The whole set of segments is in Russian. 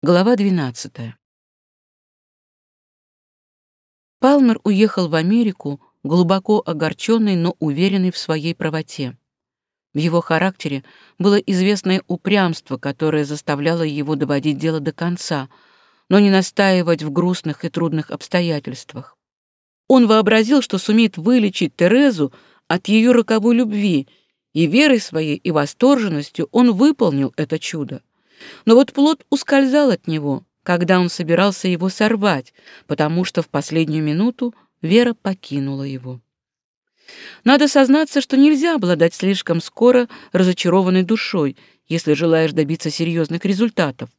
Глава 12. Палмер уехал в Америку, глубоко огорченный, но уверенный в своей правоте. В его характере было известное упрямство, которое заставляло его доводить дело до конца, но не настаивать в грустных и трудных обстоятельствах. Он вообразил, что сумеет вылечить Терезу от ее роковой любви, и верой своей и восторженностью он выполнил это чудо. Но вот плод ускользал от него, когда он собирался его сорвать, потому что в последнюю минуту Вера покинула его. Надо сознаться, что нельзя обладать слишком скоро разочарованной душой, если желаешь добиться серьезных результатов.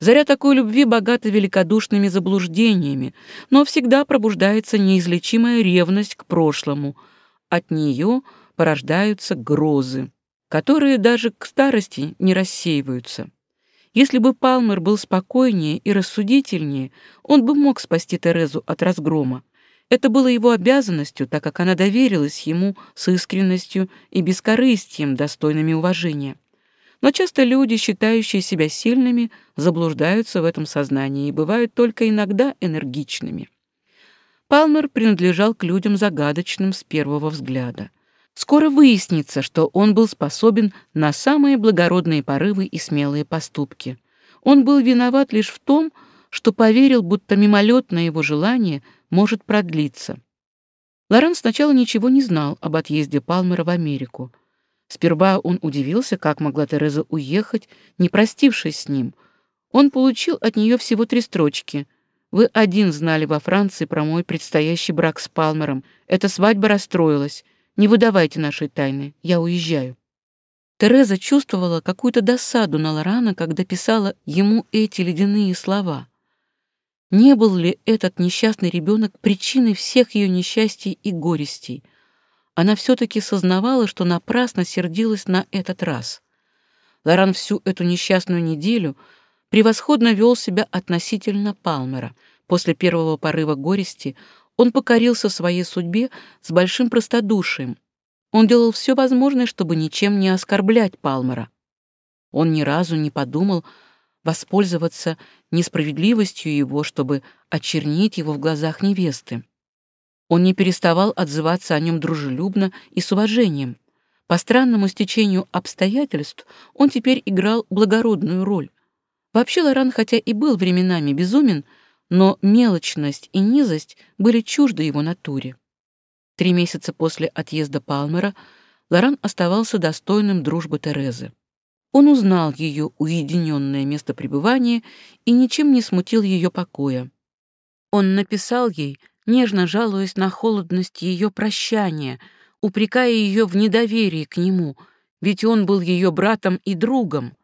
Заря такой любви богата великодушными заблуждениями, но всегда пробуждается неизлечимая ревность к прошлому. От нее порождаются грозы которые даже к старости не рассеиваются. Если бы Палмер был спокойнее и рассудительнее, он бы мог спасти Терезу от разгрома. Это было его обязанностью, так как она доверилась ему с искренностью и бескорыстием, достойными уважения. Но часто люди, считающие себя сильными, заблуждаются в этом сознании и бывают только иногда энергичными. Палмер принадлежал к людям загадочным с первого взгляда — скоро выяснится, что он был способен на самые благородные порывы и смелые поступки. Он был виноват лишь в том, что поверил, будто мимолетное его желание может продлиться. Лоран сначала ничего не знал об отъезде Палмера в Америку. Сперва он удивился, как могла Тереза уехать, не простившись с ним. Он получил от нее всего три строчки. «Вы один знали во Франции про мой предстоящий брак с Палмером. Эта свадьба расстроилась. Не выдавайте нашей тайны. Я уезжаю». Тереза чувствовала какую-то досаду на Лорана, когда писала ему эти ледяные слова. Не был ли этот несчастный ребенок причиной всех ее несчастий и горестей? Она все-таки сознавала, что напрасно сердилась на этот раз. Лоран всю эту несчастную неделю превосходно вел себя относительно Палмера. После первого порыва горести — он покорился своей судьбе с большим простодушием. Он делал все возможное, чтобы ничем не оскорблять Палмера. Он ни разу не подумал воспользоваться несправедливостью его, чтобы очернить его в глазах невесты. Он не переставал отзываться о нем дружелюбно и с уважением. По странному стечению обстоятельств он теперь играл благородную роль. Вообще Лоран, хотя и был временами безумен, — но мелочность и низость были чужды его натуре. Три месяца после отъезда Палмера Лоран оставался достойным дружбы Терезы. Он узнал ее уединенное место пребывания и ничем не смутил ее покоя. Он написал ей, нежно жалуясь на холодность ее прощания, упрекая ее в недоверии к нему, ведь он был ее братом и другом.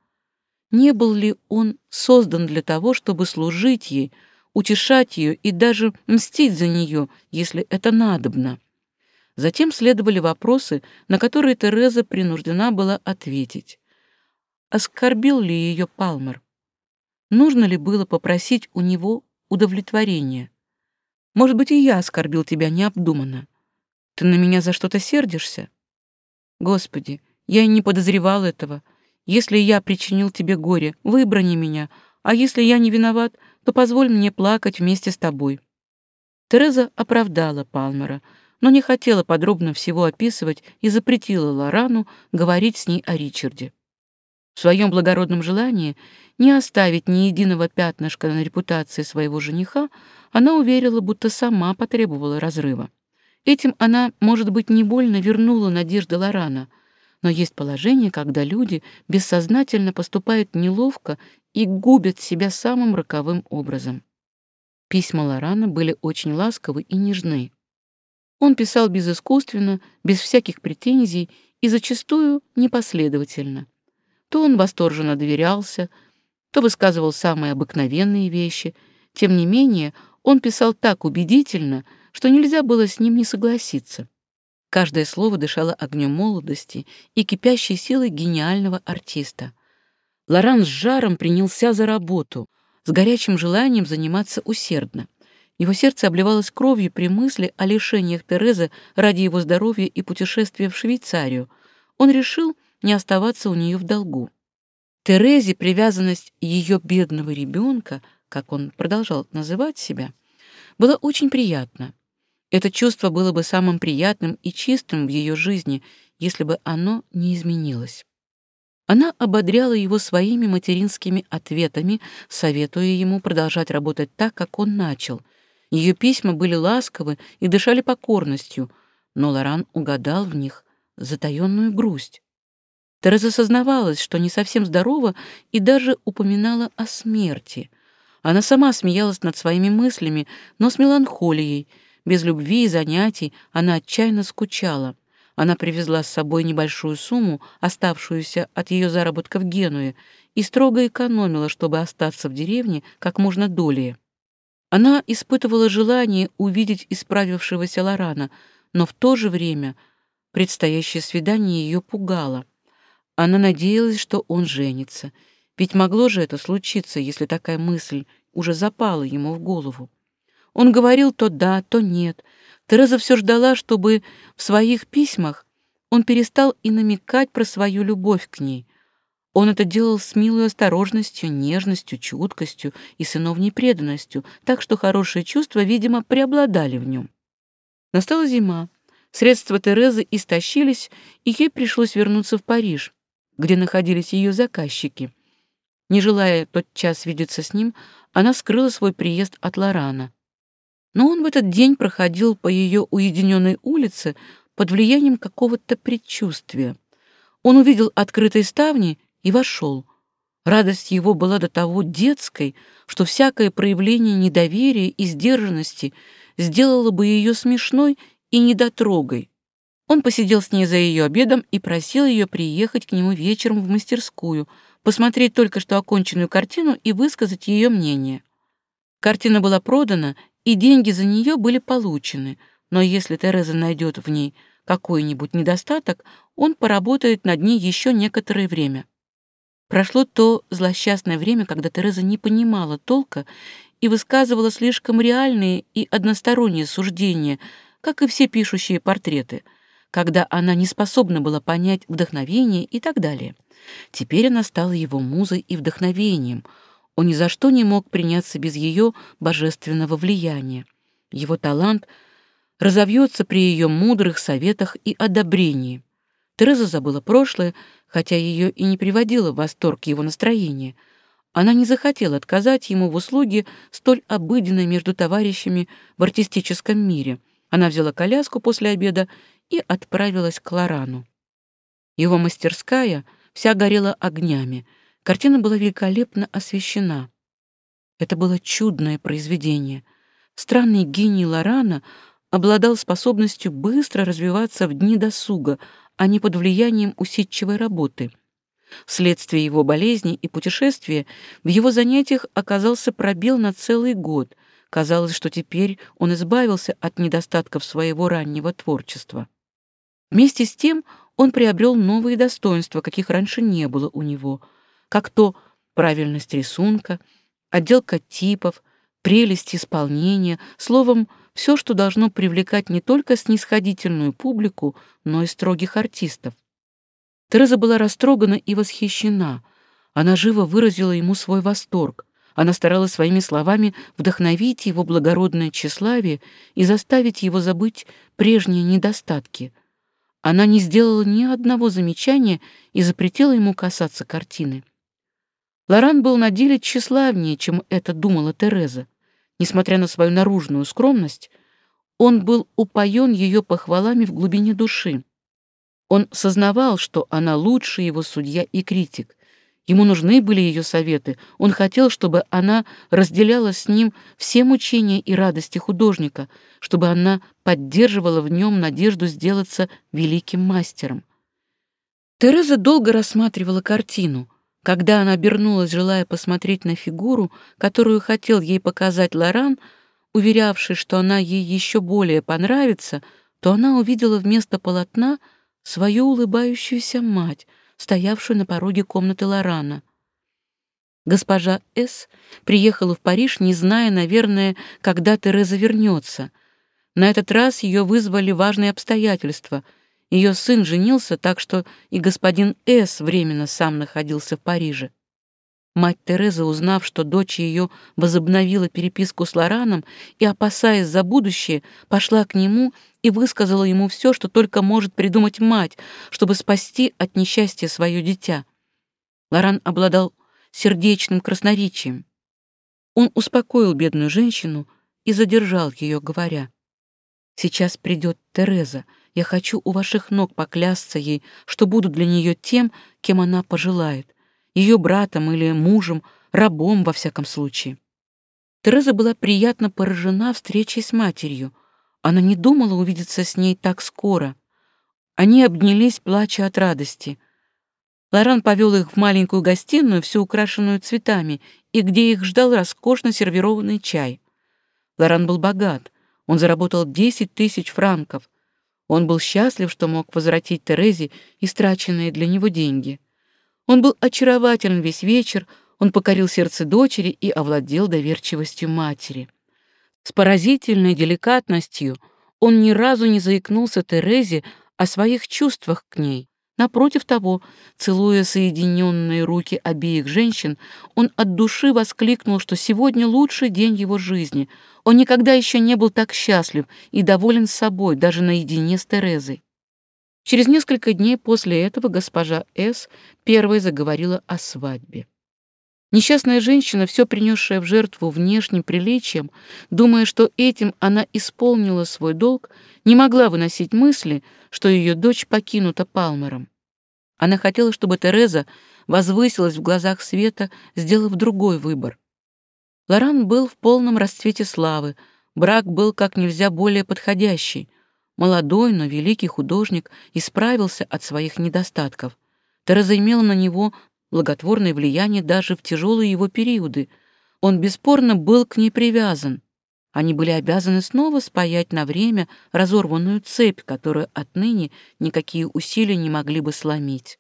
Не был ли он создан для того, чтобы служить ей, утешать ее и даже мстить за нее, если это надобно. Затем следовали вопросы, на которые Тереза принуждена была ответить. Оскорбил ли ее Палмер? Нужно ли было попросить у него удовлетворения? Может быть, и я оскорбил тебя необдуманно. Ты на меня за что-то сердишься? Господи, я и не подозревал этого. Если я причинил тебе горе, выбрани меня, а если я не виноват, то позволь мне плакать вместе с тобой». Тереза оправдала Палмера, но не хотела подробно всего описывать и запретила Лорану говорить с ней о Ричарде. В своем благородном желании не оставить ни единого пятнышка на репутации своего жениха, она уверила, будто сама потребовала разрыва. Этим она, может быть, не больно вернула надежды Лорана, но есть положение, когда люди бессознательно поступают неловко и губят себя самым роковым образом. Письма Лорана были очень ласковы и нежны. Он писал безыскусственно, без всяких претензий и зачастую непоследовательно. То он восторженно доверялся, то высказывал самые обыкновенные вещи. Тем не менее, он писал так убедительно, что нельзя было с ним не согласиться. Каждое слово дышало огнем молодости и кипящей силой гениального артиста. Лоран с жаром принялся за работу, с горячим желанием заниматься усердно. Его сердце обливалось кровью при мысли о лишениях Терезы ради его здоровья и путешествия в Швейцарию. Он решил не оставаться у нее в долгу. Терезе привязанность ее бедного ребенка, как он продолжал называть себя, была очень приятна. Это чувство было бы самым приятным и чистым в ее жизни, если бы оно не изменилось. Она ободряла его своими материнскими ответами, советуя ему продолжать работать так, как он начал. Ее письма были ласковы и дышали покорностью, но Лоран угадал в них затаённую грусть. Тереза сознавалась, что не совсем здорова, и даже упоминала о смерти. Она сама смеялась над своими мыслями, но с меланхолией. Без любви и занятий она отчаянно скучала — она привезла с собой небольшую сумму, оставшуюся от ее заработка в Генуе, и строго экономила, чтобы остаться в деревне как можно долее. Она испытывала желание увидеть исправившегося Лорана, но в то же время предстоящее свидание ее пугало. Она надеялась, что он женится. Ведь могло же это случиться, если такая мысль уже запала ему в голову. Он говорил то да, то нет — Тереза все ждала, чтобы в своих письмах он перестал и намекать про свою любовь к ней. Он это делал с милой осторожностью, нежностью, чуткостью и сыновней преданностью, так что хорошие чувства, видимо, преобладали в нем. Настала зима. Средства Терезы истощились, и ей пришлось вернуться в Париж, где находились ее заказчики. Не желая тот час видеться с ним, она скрыла свой приезд от Лорана но он в этот день проходил по ее уединенной улице под влиянием какого-то предчувствия. Он увидел открытые ставни и вошел. Радость его была до того детской, что всякое проявление недоверия и сдержанности сделало бы ее смешной и недотрогой. Он посидел с ней за ее обедом и просил ее приехать к нему вечером в мастерскую, посмотреть только что оконченную картину и высказать ее мнение. Картина была продана и деньги за нее были получены, но если Тереза найдет в ней какой-нибудь недостаток, он поработает над ней еще некоторое время. Прошло то злосчастное время, когда Тереза не понимала толка и высказывала слишком реальные и односторонние суждения, как и все пишущие портреты, когда она не способна была понять вдохновение и так далее. Теперь она стала его музой и вдохновением — он ни за что не мог приняться без ее божественного влияния. Его талант разовьется при ее мудрых советах и одобрении. Тереза забыла прошлое, хотя ее и не приводило в восторг его настроение. Она не захотела отказать ему в услуге, столь обыденной между товарищами в артистическом мире. Она взяла коляску после обеда и отправилась к Лорану. Его мастерская вся горела огнями — Картина была великолепно освещена. Это было чудное произведение. Странный гений Лорана обладал способностью быстро развиваться в дни досуга, а не под влиянием усидчивой работы. Вследствие его болезни и путешествия в его занятиях оказался пробел на целый год. Казалось, что теперь он избавился от недостатков своего раннего творчества. Вместе с тем он приобрел новые достоинства, каких раньше не было у него — как то правильность рисунка, отделка типов, прелесть исполнения, словом, все, что должно привлекать не только снисходительную публику, но и строгих артистов. Тереза была растрогана и восхищена. Она живо выразила ему свой восторг. Она старалась своими словами вдохновить его благородное тщеславие и заставить его забыть прежние недостатки. Она не сделала ни одного замечания и запретила ему касаться картины. Лоран был на деле тщеславнее, чем это думала Тереза. Несмотря на свою наружную скромность, он был упоен ее похвалами в глубине души. Он сознавал, что она лучше его судья и критик. Ему нужны были ее советы. Он хотел, чтобы она разделяла с ним все мучения и радости художника, чтобы она поддерживала в нем надежду сделаться великим мастером. Тереза долго рассматривала картину — когда она обернулась, желая посмотреть на фигуру, которую хотел ей показать Лоран, уверявший, что она ей еще более понравится, то она увидела вместо полотна свою улыбающуюся мать, стоявшую на пороге комнаты Лорана. Госпожа С. приехала в Париж, не зная, наверное, когда Тереза вернется. На этот раз ее вызвали важные обстоятельства — ее сын женился, так что и господин С. временно сам находился в Париже. Мать Тереза, узнав, что дочь ее возобновила переписку с Лораном и, опасаясь за будущее, пошла к нему и высказала ему все, что только может придумать мать, чтобы спасти от несчастья свое дитя. Лоран обладал сердечным красноречием. Он успокоил бедную женщину и задержал ее, говоря, «Сейчас придет Тереза, я хочу у ваших ног поклясться ей, что буду для нее тем, кем она пожелает, ее братом или мужем, рабом во всяком случае. Тереза была приятно поражена встречей с матерью. Она не думала увидеться с ней так скоро. Они обнялись, плача от радости. Лоран повел их в маленькую гостиную, всю украшенную цветами, и где их ждал роскошно сервированный чай. Лоран был богат. Он заработал 10 тысяч франков. Он был счастлив, что мог возвратить Терезе истраченные для него деньги. Он был очарователен весь вечер, он покорил сердце дочери и овладел доверчивостью матери. С поразительной деликатностью он ни разу не заикнулся Терезе о своих чувствах к ней. Напротив того, целуя соединенные руки обеих женщин, он от души воскликнул, что сегодня лучший день его жизни. Он никогда еще не был так счастлив и доволен собой, даже наедине с Терезой. Через несколько дней после этого госпожа С. первой заговорила о свадьбе. Несчастная женщина, все принесшая в жертву внешним приличием, думая, что этим она исполнила свой долг, не могла выносить мысли, что ее дочь покинута Палмером. Она хотела, чтобы Тереза возвысилась в глазах света, сделав другой выбор. Лоран был в полном расцвете славы, брак был как нельзя более подходящий. Молодой, но великий художник исправился от своих недостатков. Тереза имела на него благотворное влияние даже в тяжелые его периоды. Он бесспорно был к ней привязан. Они были обязаны снова спаять на время разорванную цепь, которую отныне никакие усилия не могли бы сломить.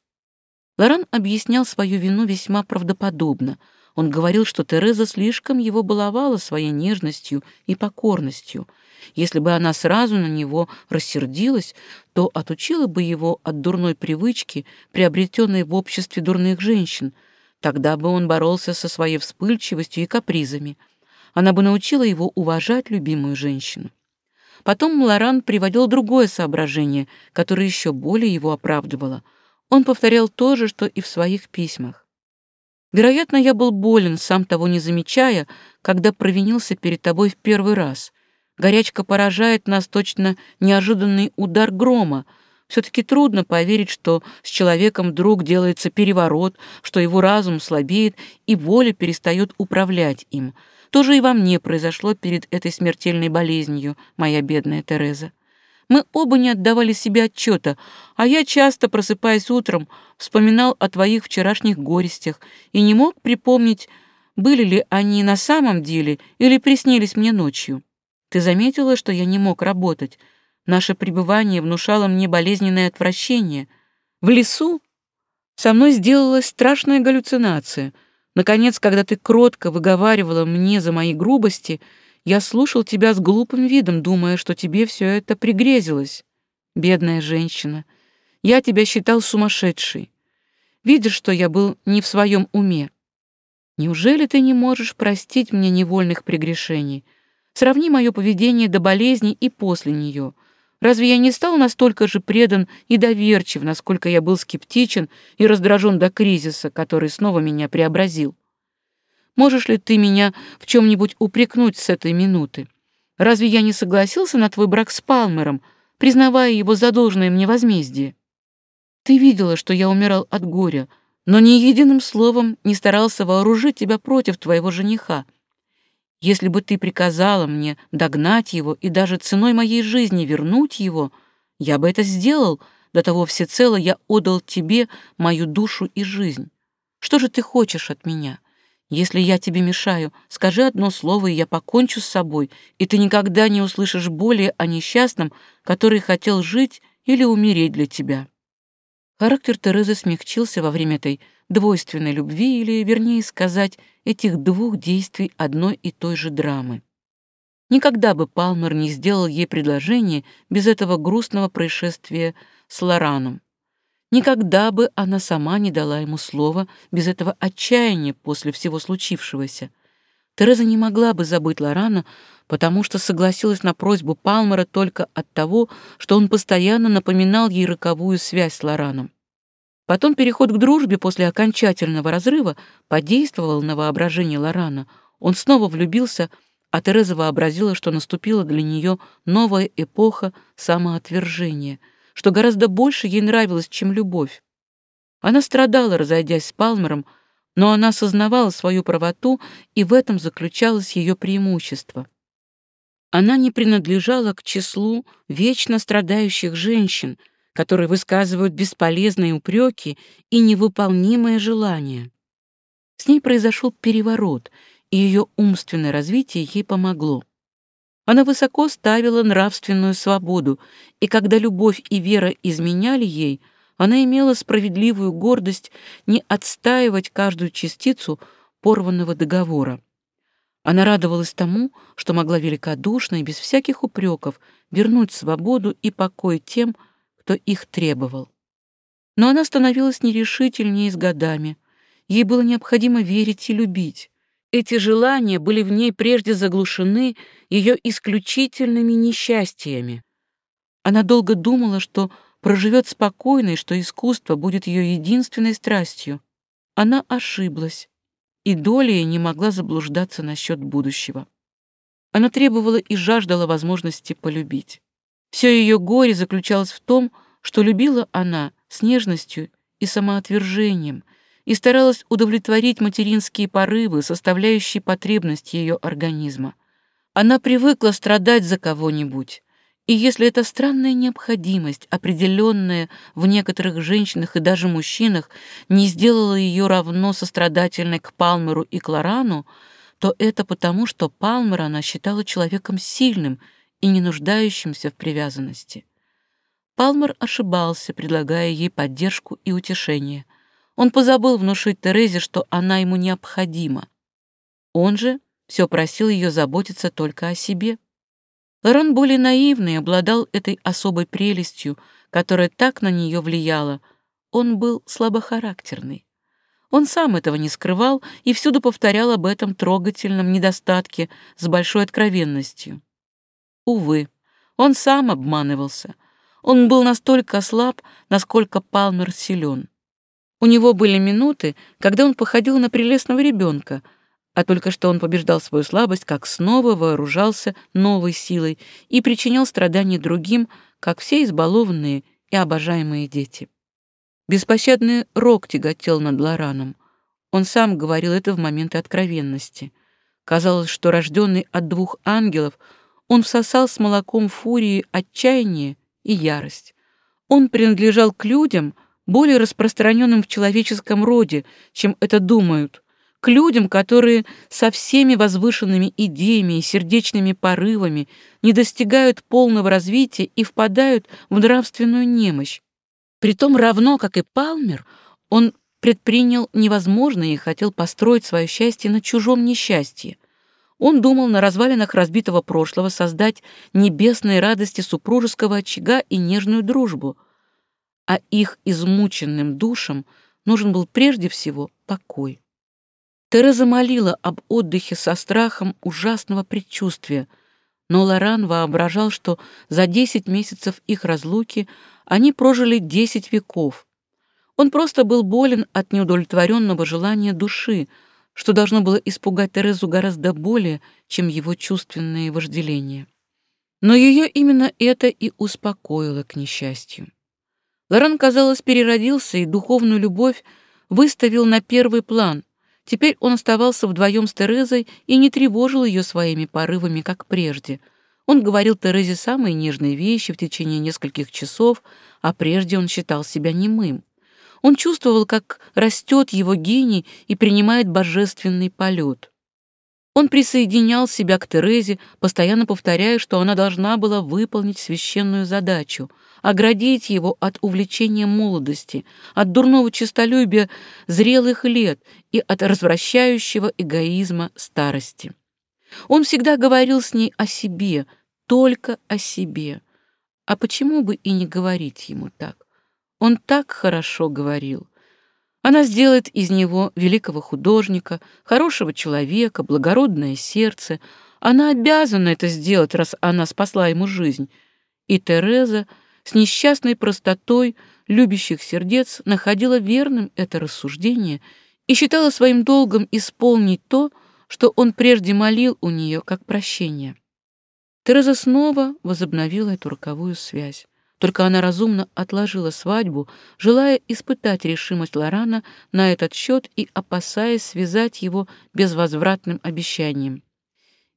Лоран объяснял свою вину весьма правдоподобно. Он говорил, что Тереза слишком его баловала своей нежностью и покорностью. Если бы она сразу на него рассердилась, то отучила бы его от дурной привычки, приобретенной в обществе дурных женщин. Тогда бы он боролся со своей вспыльчивостью и капризами — она бы научила его уважать любимую женщину. Потом Лоран приводил другое соображение, которое еще более его оправдывало. Он повторял то же, что и в своих письмах. «Вероятно, я был болен, сам того не замечая, когда провинился перед тобой в первый раз. Горячка поражает нас точно неожиданный удар грома, все-таки трудно поверить, что с человеком вдруг делается переворот, что его разум слабеет и воля перестает управлять им. То же и во мне произошло перед этой смертельной болезнью, моя бедная Тереза. Мы оба не отдавали себе отчета, а я часто, просыпаясь утром, вспоминал о твоих вчерашних горестях и не мог припомнить, были ли они на самом деле или приснились мне ночью. Ты заметила, что я не мог работать. Наше пребывание внушало мне болезненное отвращение. В лесу со мной сделалась страшная галлюцинация — Наконец, когда ты кротко выговаривала мне за мои грубости, я слушал тебя с глупым видом, думая, что тебе все это пригрезилось. Бедная женщина, я тебя считал сумасшедшей. Видишь, что я был не в своем уме. Неужели ты не можешь простить мне невольных прегрешений? Сравни мое поведение до болезни и после нее — Разве я не стал настолько же предан и доверчив, насколько я был скептичен и раздражен до кризиса, который снова меня преобразил? Можешь ли ты меня в чем-нибудь упрекнуть с этой минуты? Разве я не согласился на твой брак с Палмером, признавая его задолженное мне возмездие? Ты видела, что я умирал от горя, но ни единым словом не старался вооружить тебя против твоего жениха, если бы ты приказала мне догнать его и даже ценой моей жизни вернуть его, я бы это сделал, до того всецело я отдал тебе мою душу и жизнь. Что же ты хочешь от меня? Если я тебе мешаю, скажи одно слово, и я покончу с собой, и ты никогда не услышишь более о несчастном, который хотел жить или умереть для тебя». Характер Терезы смягчился во время этой двойственной любви, или, вернее сказать, этих двух действий одной и той же драмы. Никогда бы Палмер не сделал ей предложение без этого грустного происшествия с Лораном. Никогда бы она сама не дала ему слова без этого отчаяния после всего случившегося. Тереза не могла бы забыть Лорана, потому что согласилась на просьбу Палмера только от того, что он постоянно напоминал ей роковую связь с Лораном. Потом переход к дружбе после окончательного разрыва подействовал на воображение Лорана. Он снова влюбился, а Тереза вообразила, что наступила для нее новая эпоха самоотвержения, что гораздо больше ей нравилось, чем любовь. Она страдала, разойдясь с Палмером, но она сознавала свою правоту, и в этом заключалось ее преимущество. Она не принадлежала к числу вечно страдающих женщин, которые высказывают бесполезные упреки и невыполнимые желания. С ней произошел переворот, и ее умственное развитие ей помогло. Она высоко ставила нравственную свободу, и когда любовь и вера изменяли ей — она имела справедливую гордость не отстаивать каждую частицу порванного договора. Она радовалась тому, что могла великодушно и без всяких упреков вернуть свободу и покой тем, кто их требовал. Но она становилась нерешительнее с годами. Ей было необходимо верить и любить. Эти желания были в ней прежде заглушены ее исключительными несчастьями. Она долго думала, что проживет спокойно и что искусство будет ее единственной страстью. Она ошиблась, и Долия не могла заблуждаться насчет будущего. Она требовала и жаждала возможности полюбить. Все ее горе заключалось в том, что любила она с нежностью и самоотвержением и старалась удовлетворить материнские порывы, составляющие потребность ее организма. Она привыкла страдать за кого-нибудь, и если эта странная необходимость, определенная в некоторых женщинах и даже мужчинах, не сделала ее равно сострадательной к Палмеру и Клорану, то это потому, что Палмера она считала человеком сильным и не нуждающимся в привязанности. Палмер ошибался, предлагая ей поддержку и утешение. Он позабыл внушить Терезе, что она ему необходима. Он же все просил ее заботиться только о себе. Лоран более наивный обладал этой особой прелестью, которая так на нее влияла. Он был слабохарактерный. Он сам этого не скрывал и всюду повторял об этом трогательном недостатке с большой откровенностью. Увы, он сам обманывался. Он был настолько слаб, насколько Палмер силен. У него были минуты, когда он походил на прелестного ребенка — а только что он побеждал свою слабость, как снова вооружался новой силой и причинял страдания другим, как все избалованные и обожаемые дети. Беспощадный рок тяготел над Лораном. Он сам говорил это в моменты откровенности. Казалось, что рожденный от двух ангелов, он всосал с молоком фурии отчаяние и ярость. Он принадлежал к людям, более распространенным в человеческом роде, чем это думают — людям, которые со всеми возвышенными идеями и сердечными порывами не достигают полного развития и впадают в нравственную немощь. Притом равно, как и Палмер, он предпринял невозможное и хотел построить свое счастье на чужом несчастье. Он думал на развалинах разбитого прошлого создать небесные радости супружеского очага и нежную дружбу. А их измученным душам нужен был прежде всего покой. Тереза молила об отдыхе со страхом ужасного предчувствия, но Лоран воображал, что за десять месяцев их разлуки они прожили десять веков. Он просто был болен от неудовлетворенного желания души, что должно было испугать Терезу гораздо более, чем его чувственные вожделения. Но ее именно это и успокоило к несчастью. Лоран, казалось, переродился и духовную любовь выставил на первый план — Теперь он оставался вдвоем с Терезой и не тревожил ее своими порывами, как прежде. Он говорил Терезе самые нежные вещи в течение нескольких часов, а прежде он считал себя немым. Он чувствовал, как растет его гений и принимает божественный полет. Он присоединял себя к Терезе, постоянно повторяя, что она должна была выполнить священную задачу — оградить его от увлечения молодости, от дурного честолюбия зрелых лет и от развращающего эгоизма старости. Он всегда говорил с ней о себе, только о себе. А почему бы и не говорить ему так? Он так хорошо говорил. Она сделает из него великого художника, хорошего человека, благородное сердце. Она обязана это сделать, раз она спасла ему жизнь. И Тереза — с несчастной простотой любящих сердец находила верным это рассуждение и считала своим долгом исполнить то, что он прежде молил у нее как прощение. Тереза снова возобновила эту роковую связь. Только она разумно отложила свадьбу, желая испытать решимость Лорана на этот счет и опасаясь связать его безвозвратным обещанием.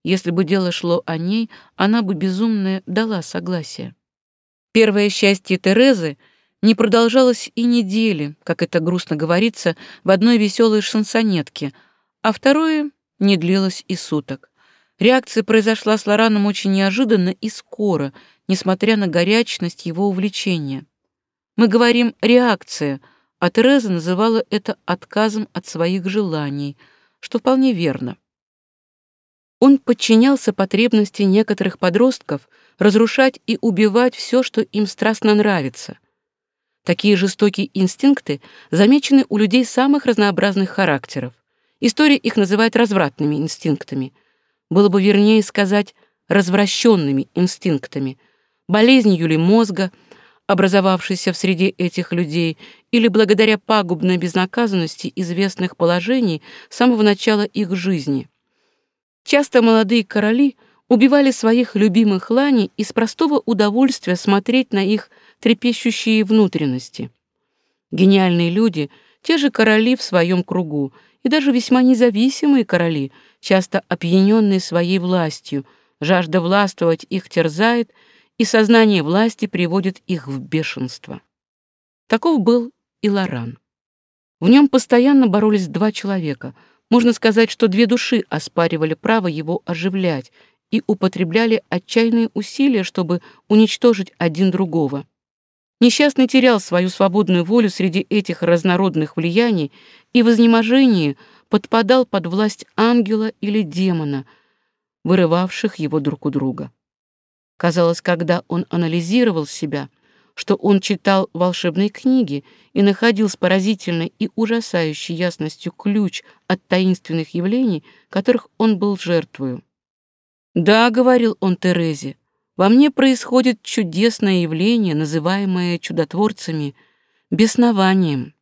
Если бы дело шло о ней, она бы безумная дала согласие. Первое счастье Терезы не продолжалось и недели, как это грустно говорится, в одной веселой шансонетке, а второе не длилось и суток. Реакция произошла с Лораном очень неожиданно и скоро, несмотря на горячность его увлечения. Мы говорим «реакция», а Тереза называла это отказом от своих желаний, что вполне верно. Он подчинялся потребности некоторых подростков — разрушать и убивать все, что им страстно нравится. Такие жестокие инстинкты замечены у людей самых разнообразных характеров. История их называет развратными инстинктами. Было бы вернее сказать развращенными инстинктами, болезнью ли мозга, образовавшейся в среде этих людей, или благодаря пагубной безнаказанности известных положений с самого начала их жизни. Часто молодые короли — убивали своих любимых лани из простого удовольствия смотреть на их трепещущие внутренности. Гениальные люди, те же короли в своем кругу, и даже весьма независимые короли, часто опьяненные своей властью, жажда властвовать их терзает, и сознание власти приводит их в бешенство. Таков был и Лоран. В нем постоянно боролись два человека. Можно сказать, что две души оспаривали право его оживлять — и употребляли отчаянные усилия, чтобы уничтожить один другого. Несчастный терял свою свободную волю среди этих разнородных влияний и в изнеможении подпадал под власть ангела или демона, вырывавших его друг у друга. Казалось, когда он анализировал себя, что он читал волшебные книги и находил с поразительной и ужасающей ясностью ключ от таинственных явлений, которых он был жертвою. «Да», — говорил он Терезе, — «во мне происходит чудесное явление, называемое чудотворцами беснованием.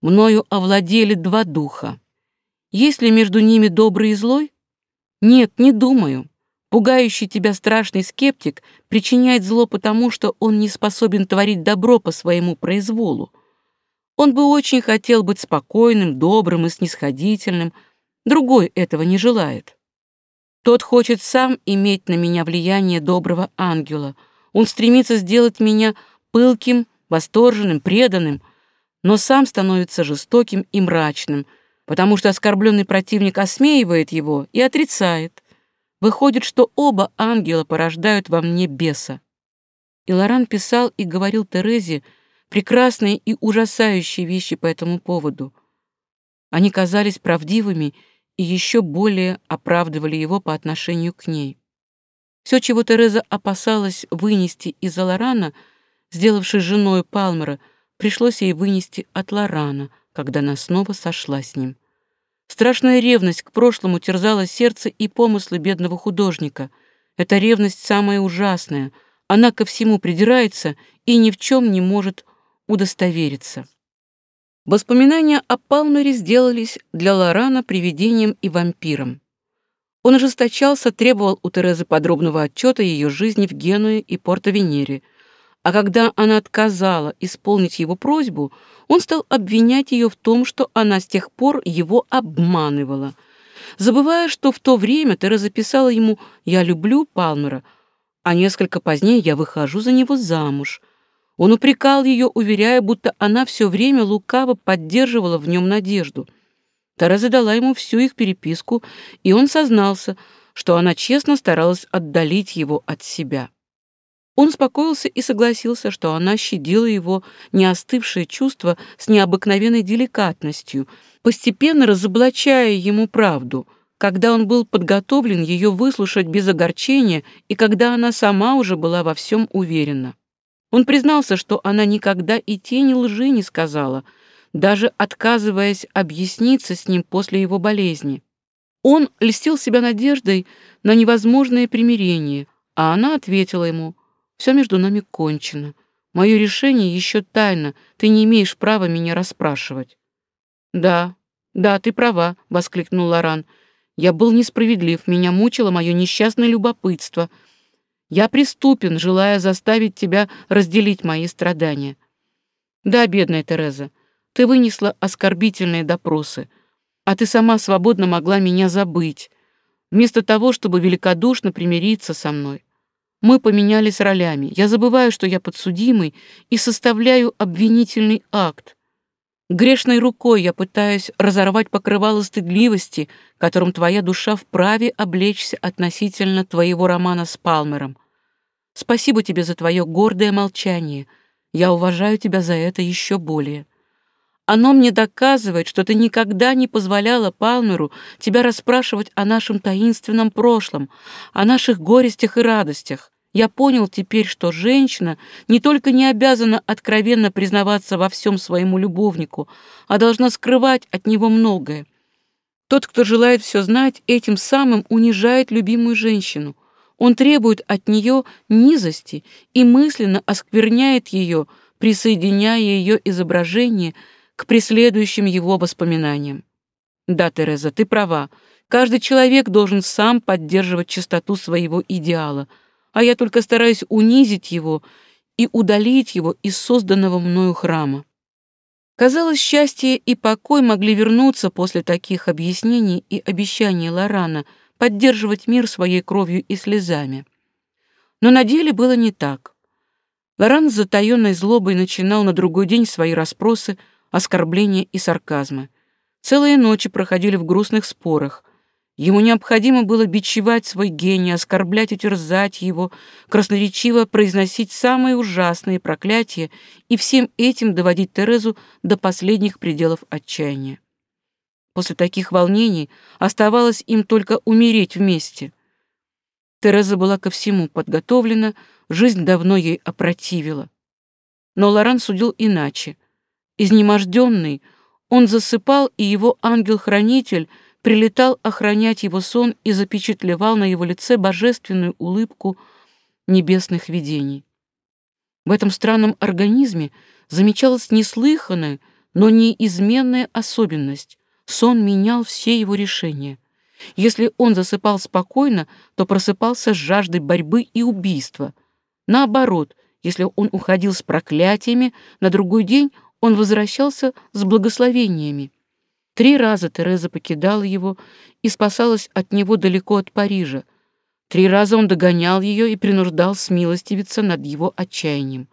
Мною овладели два духа. Есть ли между ними добрый и злой? Нет, не думаю. Пугающий тебя страшный скептик причиняет зло потому, что он не способен творить добро по своему произволу. Он бы очень хотел быть спокойным, добрым и снисходительным. Другой этого не желает. Тот хочет сам иметь на меня влияние доброго ангела. Он стремится сделать меня пылким, восторженным, преданным, но сам становится жестоким и мрачным, потому что оскорбленный противник осмеивает его и отрицает. Выходит, что оба ангела порождают во мне беса. И Лоран писал и говорил Терезе прекрасные и ужасающие вещи по этому поводу. Они казались правдивыми и еще более оправдывали его по отношению к ней. Все, чего Тереза опасалась вынести из-за Лорана, сделавшей женой Палмера, пришлось ей вынести от Лорана, когда она снова сошла с ним. Страшная ревность к прошлому терзала сердце и помыслы бедного художника. Эта ревность самая ужасная. Она ко всему придирается и ни в чем не может удостовериться. Воспоминания о Палмере сделались для Лорана привидением и вампиром. Он ожесточался, требовал у Терезы подробного отчета ее жизни в Генуе и Порто-Венере, а когда она отказала исполнить его просьбу, он стал обвинять ее в том, что она с тех пор его обманывала, забывая, что в то время Тереза писала ему «Я люблю Палмера», а несколько позднее я выхожу за него замуж. Он упрекал ее, уверяя, будто она все время лукаво поддерживала в нем надежду. Тара задала ему всю их переписку, и он сознался, что она честно старалась отдалить его от себя. Он успокоился и согласился, что она щадила его неостывшее чувство с необыкновенной деликатностью, постепенно разоблачая ему правду, когда он был подготовлен ее выслушать без огорчения и когда она сама уже была во всем уверена. Он признался, что она никогда и тени лжи не сказала, даже отказываясь объясниться с ним после его болезни. Он льстил себя надеждой на невозможное примирение, а она ответила ему, «Все между нами кончено. Мое решение еще тайно, ты не имеешь права меня расспрашивать». «Да, да, ты права», — воскликнул Лоран. «Я был несправедлив, меня мучило мое несчастное любопытство». Я преступен, желая заставить тебя разделить мои страдания. Да, бедная Тереза, ты вынесла оскорбительные допросы, а ты сама свободно могла меня забыть, вместо того, чтобы великодушно примириться со мной. Мы поменялись ролями. Я забываю, что я подсудимый, и составляю обвинительный акт. Грешной рукой я пытаюсь разорвать покрывало стыдливости, которым твоя душа вправе облечься относительно твоего романа с Палмером. Спасибо тебе за твое гордое молчание. Я уважаю тебя за это еще более. Оно мне доказывает, что ты никогда не позволяла Палмеру тебя расспрашивать о нашем таинственном прошлом, о наших горестях и радостях я понял теперь, что женщина не только не обязана откровенно признаваться во всем своему любовнику, а должна скрывать от него многое. Тот, кто желает все знать, этим самым унижает любимую женщину. Он требует от нее низости и мысленно оскверняет ее, присоединяя ее изображение к преследующим его воспоминаниям. Да, Тереза, ты права. Каждый человек должен сам поддерживать чистоту своего идеала — а я только стараюсь унизить его и удалить его из созданного мною храма. Казалось, счастье и покой могли вернуться после таких объяснений и обещаний Лорана поддерживать мир своей кровью и слезами. Но на деле было не так. Лоран с затаённой злобой начинал на другой день свои расспросы, оскорбления и сарказмы. Целые ночи проходили в грустных спорах, Ему необходимо было бичевать свой гений, оскорблять и терзать его, красноречиво произносить самые ужасные проклятия и всем этим доводить Терезу до последних пределов отчаяния. После таких волнений оставалось им только умереть вместе. Тереза была ко всему подготовлена, жизнь давно ей опротивила. Но Лоран судил иначе. Изнеможденный, он засыпал, и его ангел-хранитель — прилетал охранять его сон и запечатлевал на его лице божественную улыбку небесных видений. В этом странном организме замечалась неслыханная, но неизменная особенность. Сон менял все его решения. Если он засыпал спокойно, то просыпался с жаждой борьбы и убийства. Наоборот, если он уходил с проклятиями, на другой день он возвращался с благословениями. Три раза Тереза покидала его и спасалась от него далеко от Парижа. Три раза он догонял ее и принуждал смилостивиться над его отчаянием.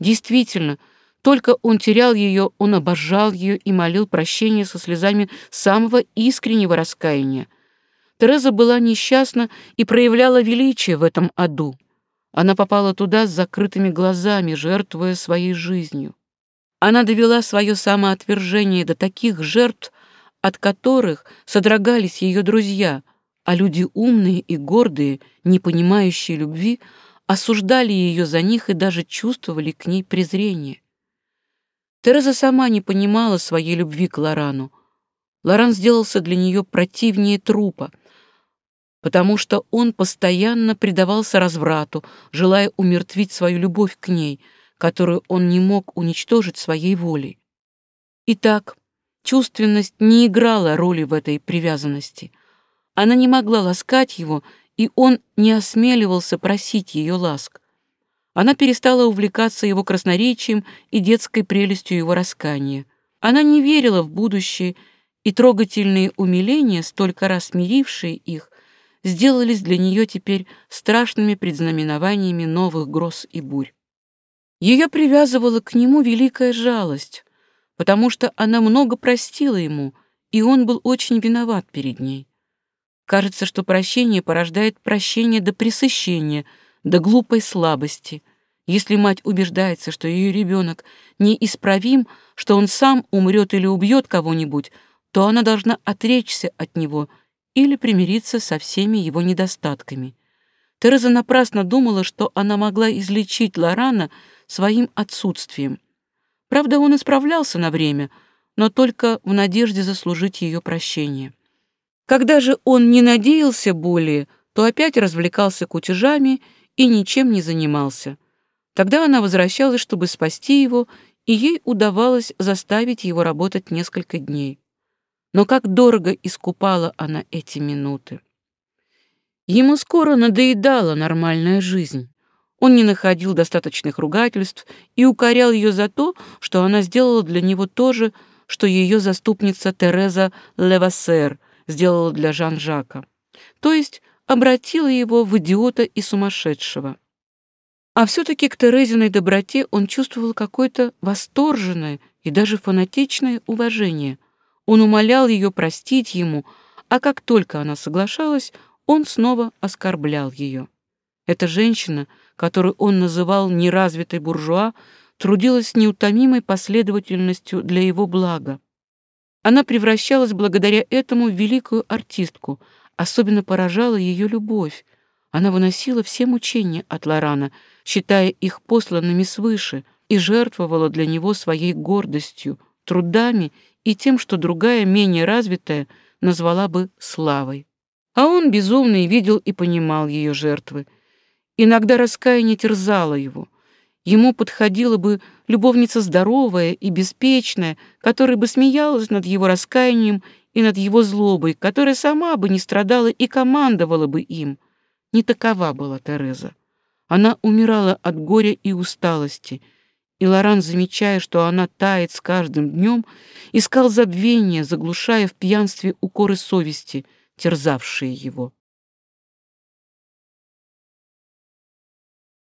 Действительно, только он терял ее, он обожал ее и молил прощения со слезами самого искреннего раскаяния. Тереза была несчастна и проявляла величие в этом аду. Она попала туда с закрытыми глазами, жертвуя своей жизнью. Она довела свое самоотвержение до таких жертв, от которых содрогались ее друзья, а люди умные и гордые, не понимающие любви, осуждали ее за них и даже чувствовали к ней презрение. Тереза сама не понимала своей любви к Лорану. Лоран сделался для нее противнее трупа, потому что он постоянно предавался разврату, желая умертвить свою любовь к ней, которую он не мог уничтожить своей волей. Итак, Чувственность не играла роли в этой привязанности. Она не могла ласкать его, и он не осмеливался просить ее ласк. Она перестала увлекаться его красноречием и детской прелестью его раскания. Она не верила в будущее, и трогательные умиления, столько раз мирившие их, сделались для нее теперь страшными предзнаменованиями новых гроз и бурь. Ее привязывала к нему великая жалость, потому что она много простила ему, и он был очень виноват перед ней. Кажется, что прощение порождает прощение до пресыщения, до глупой слабости. Если мать убеждается, что ее ребенок неисправим, что он сам умрет или убьет кого-нибудь, то она должна отречься от него или примириться со всеми его недостатками. Тереза напрасно думала, что она могла излечить Лорана своим отсутствием — Правда, он исправлялся на время, но только в надежде заслужить ее прощение. Когда же он не надеялся более, то опять развлекался кутежами и ничем не занимался. Тогда она возвращалась, чтобы спасти его, и ей удавалось заставить его работать несколько дней. Но как дорого искупала она эти минуты. Ему скоро надоедала нормальная жизнь. Он не находил достаточных ругательств и укорял ее за то, что она сделала для него то же, что ее заступница Тереза Левассер сделала для Жан-Жака. То есть обратила его в идиота и сумасшедшего. А все-таки к Терезиной доброте он чувствовал какое-то восторженное и даже фанатичное уважение. Он умолял ее простить ему, а как только она соглашалась, он снова оскорблял ее. Эта женщина которую он называл неразвитой буржуа, трудилась неутомимой последовательностью для его блага. Она превращалась благодаря этому в великую артистку, особенно поражала ее любовь. Она выносила все мучения от Лорана, считая их посланными свыше, и жертвовала для него своей гордостью, трудами и тем, что другая, менее развитая, назвала бы славой. А он, безумный, видел и понимал ее жертвы — Иногда раскаяние терзало его. Ему подходила бы любовница здоровая и беспечная, которая бы смеялась над его раскаянием и над его злобой, которая сама бы не страдала и командовала бы им. Не такова была Тереза. Она умирала от горя и усталости, и Лоран, замечая, что она тает с каждым днем, искал забвения, заглушая в пьянстве укоры совести, терзавшие его.